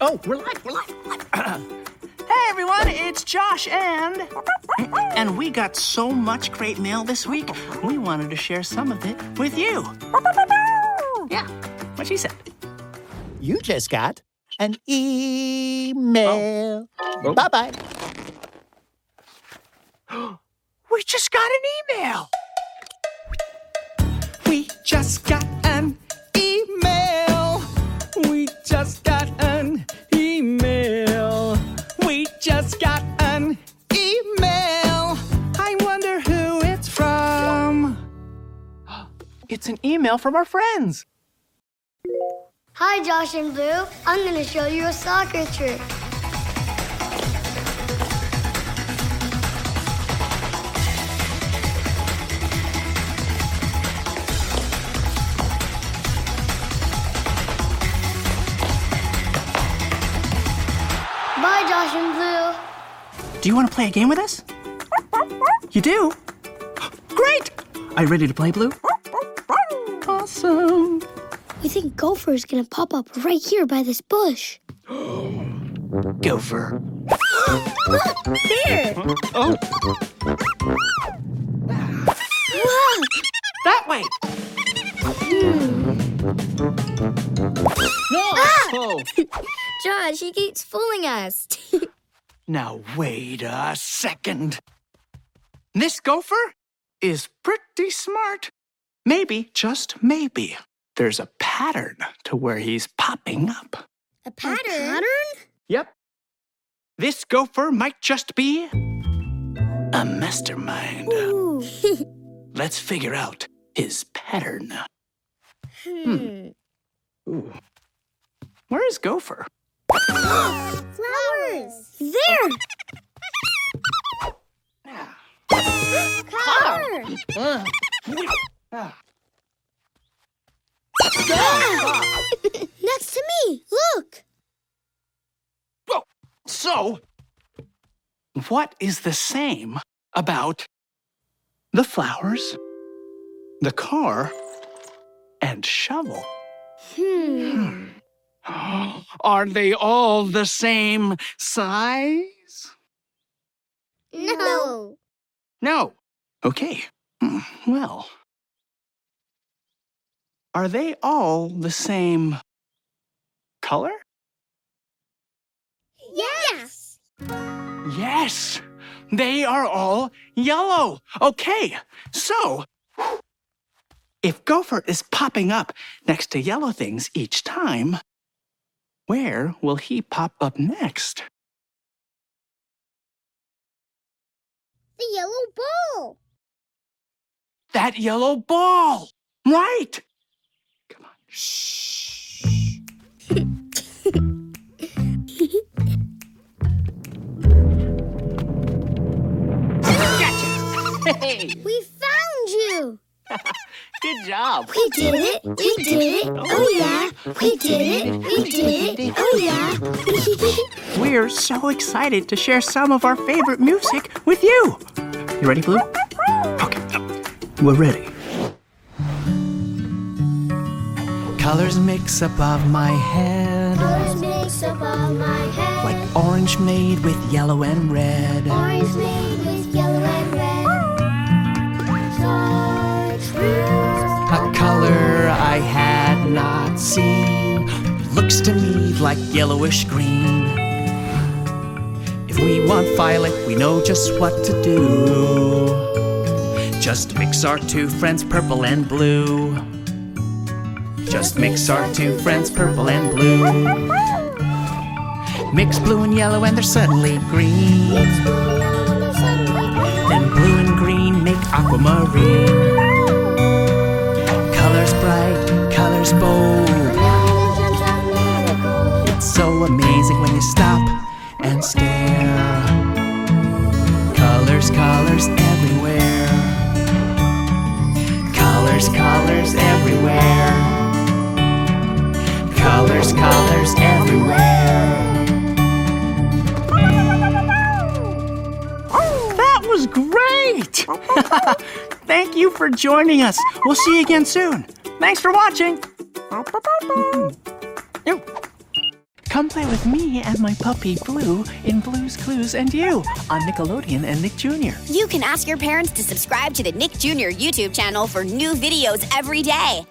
Oh, we're live, we're live. live! hey everyone, it's Josh and. And we got so much great mail this week, we wanted to share some of it with you. Yeah, what she said. You just got an email. Oh. Bye bye. We just got an email. We just got an email. We just got It's an email from our friends. Hi, Josh and Blue. I'm going to show you a soccer trick. Bye, Josh and Blue. Do you want to play a game with us? You do? Great! Are you ready to play, Blue? Awesome. We think Gopher is going to pop up right here by this bush. Gopher. There! Oh, Wow! that way. Hmm. No. Ah! Oh. Josh, he keeps fooling us. Now, wait a second. This gopher is pretty smart. Maybe, just maybe, there's a pattern to where he's popping up. A pattern? pattern Yep. This gopher might just be a mastermind. Ooh. Let's figure out his pattern. Hmm. hmm. Ooh. Where is Gopher? Flowers! There! Ah. Car! Uh, Ah. Next to me! Look! Whoa. So, what is the same about the flowers, the car, and shovel? Hmm. Are they all the same size? No. No. Okay. Hmm, Well, are they all the same color? Yes! Yes, they are all yellow. Okay, so if Gopher is popping up next to yellow things each time, where will he pop up next? The yellow ball! That yellow ball! Right! Come on. Gotcha! Hey, We found you! good job. We did it! We did it! Oh yeah! We did it! We did it! Oh yeah! We're so excited to share some of our favorite music with you. You ready, Blue? Okay, we're ready. Colors mix above my head Colors mix above my head. like orange made with yellow and red. Orange made with yellow and red. A color I had not seen looks to me like yellowish green. If we want violet, we know just what to do. Just mix our two friends, purple and blue. Just mix our two friends, purple and blue. Mix blue and yellow, and they're suddenly green. Then blue and green make aquamarine. Colors bright, colors bold. It's so amazing when you stop and stare. Colors, colors everywhere. Colors, colors everywhere. Colors, colors everywhere. That was great! Thank you for joining us. We'll see you again soon. Thanks for watching. Come Come play with me and my puppy Blue in Blue's Clues and You on Nickelodeon and Nick Jr. You can ask your parents to subscribe to the Nick Jr. YouTube channel for new videos every day.